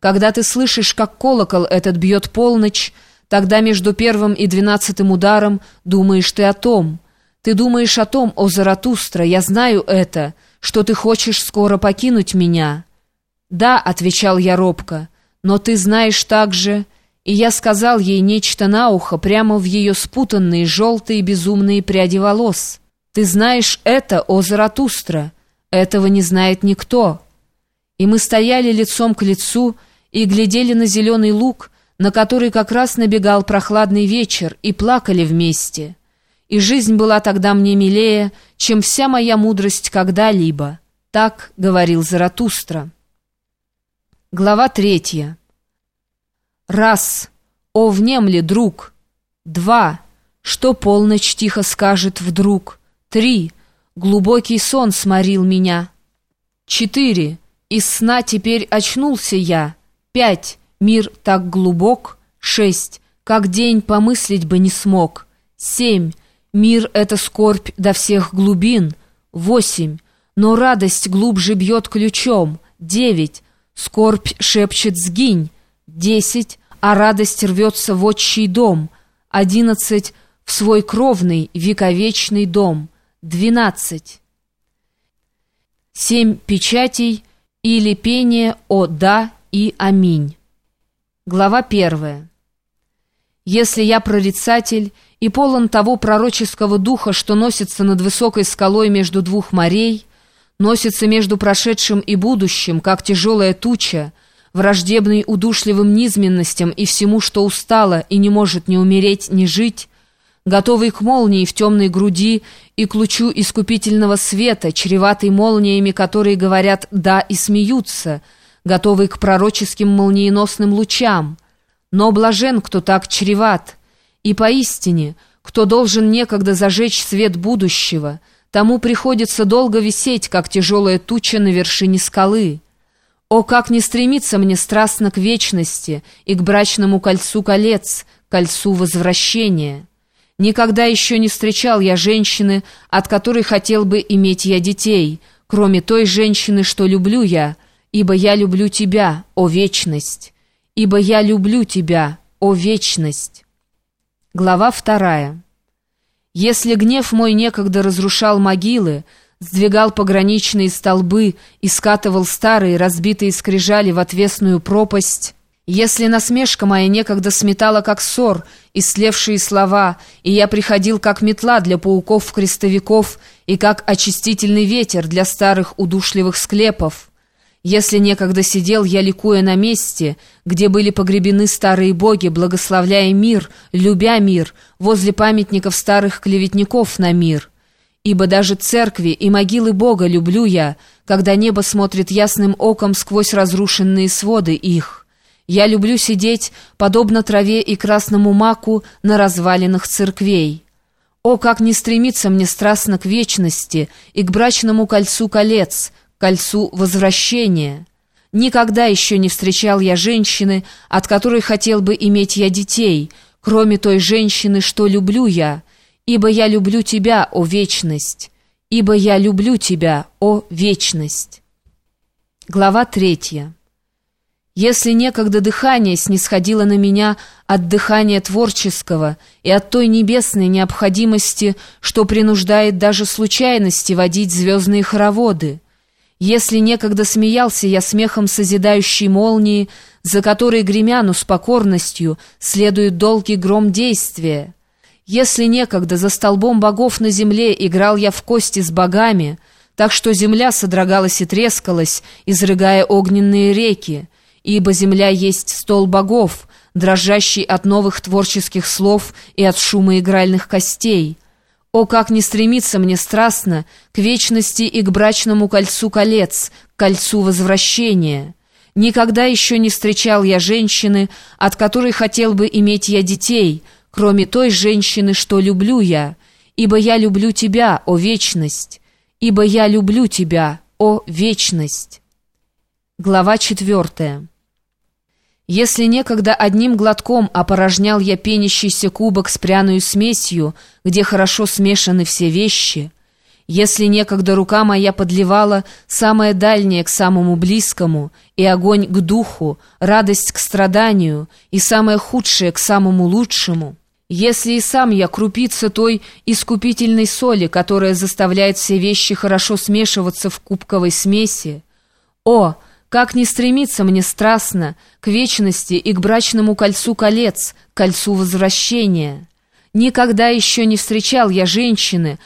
Когда ты слышишь, как колокол этот бьет полночь, тогда между первым и двенадцатым ударом думаешь ты о том. Ты думаешь о том, о Заратустра, я знаю это, что ты хочешь скоро покинуть меня». «Да», — отвечал я робко, — «но ты знаешь также...» И я сказал ей нечто на ухо прямо в ее спутанные желтые безумные пряди волос. «Ты знаешь это, о Заратустра? Этого не знает никто». И мы стояли лицом к лицу и глядели на зеленый луг, на который как раз набегал прохладный вечер, и плакали вместе. И жизнь была тогда мне милее, чем вся моя мудрость когда-либо. Так говорил Заратустра. Глава третья. Раз. О, внемли, друг. Два. Что полночь тихо скажет вдруг. Три. Глубокий сон сморил меня. Четыре. Из сна теперь очнулся я. Пять. Мир так глубок. Шесть. Как день помыслить бы не смог. Семь. Мир — это скорбь до всех глубин. Восемь. Но радость глубже бьет ключом. Девять. Скорбь шепчет «сгинь». Десять. А радость рвется в отчий дом. Одиннадцать. В свой кровный, вековечный дом. Двенадцать. Семь печатей или пение о «да» и «аминь». Глава первая. Если я прорицатель и полон того пророческого духа, что носится над высокой скалой между двух морей, носится между прошедшим и будущим, как тяжелая туча, враждебный удушливым низменностям и всему, что устало и не может ни умереть, ни жить, готовый к молнии в темной груди и к лучу искупительного света, чреватый молниями, которые говорят «да» и смеются, готовый к пророческим молниеносным лучам. Но блажен, кто так чреват, и поистине, кто должен некогда зажечь свет будущего, тому приходится долго висеть, как тяжелая туча на вершине скалы. О, как не стремиться мне страстно к вечности и к брачному кольцу колец, кольцу возвращения!» Никогда еще не встречал я женщины, от которой хотел бы иметь я детей, кроме той женщины, что люблю я, ибо я люблю тебя, о вечность, ибо я люблю тебя, о вечность. Глава вторая. Если гнев мой некогда разрушал могилы, сдвигал пограничные столбы и скатывал старые разбитые скрижали в отвесную пропасть, если насмешка моя некогда сметала, как ссор, ислевшие слова, и я приходил, как метла для пауков-крестовиков и как очистительный ветер для старых удушливых склепов, если некогда сидел я, ликуя на месте, где были погребены старые боги, благословляя мир, любя мир, возле памятников старых клеветников на мир, ибо даже церкви и могилы Бога люблю я, когда небо смотрит ясным оком сквозь разрушенные своды их». Я люблю сидеть, подобно траве и красному маку, на развалинах церквей. О, как не стремиться мне страстно к вечности и к брачному кольцу колец, кольцу возвращения! Никогда еще не встречал я женщины, от которой хотел бы иметь я детей, кроме той женщины, что люблю я, ибо я люблю тебя, о вечность, ибо я люблю тебя, о вечность. Глава третья. Если некогда дыхание снисходило на меня от дыхания творческого и от той небесной необходимости, что принуждает даже случайности водить звездные хороводы, если некогда смеялся я смехом созидающей молнии, за которой гремяну с покорностью следует долгий гром действия, если некогда за столбом богов на земле играл я в кости с богами, так что земля содрогалась и трескалась, изрыгая огненные реки, ибо земля есть стол богов, дрожащий от новых творческих слов и от шума игральных костей. О, как не стремиться мне страстно к вечности и к брачному кольцу колец, к кольцу возвращения! Никогда еще не встречал я женщины, от которой хотел бы иметь я детей, кроме той женщины, что люблю я, ибо я люблю тебя, о вечность, ибо я люблю тебя, о вечность. Глава четвертая. Если некогда одним глотком опорожнял я пенящийся кубок с пряную смесью, где хорошо смешаны все вещи, Если некогда рука моя подливала самое дальнее к самому близкому, и огонь к духу, радость к страданию, и самое худшее к самому лучшему, если и сам я крупица той искупительной соли, которая заставляет все вещи хорошо смешиваться в кубковой смеси, о, как не стремиться мне страстно к вечности и к брачному кольцу колец, кольцу возвращения! Никогда еще не встречал я женщины,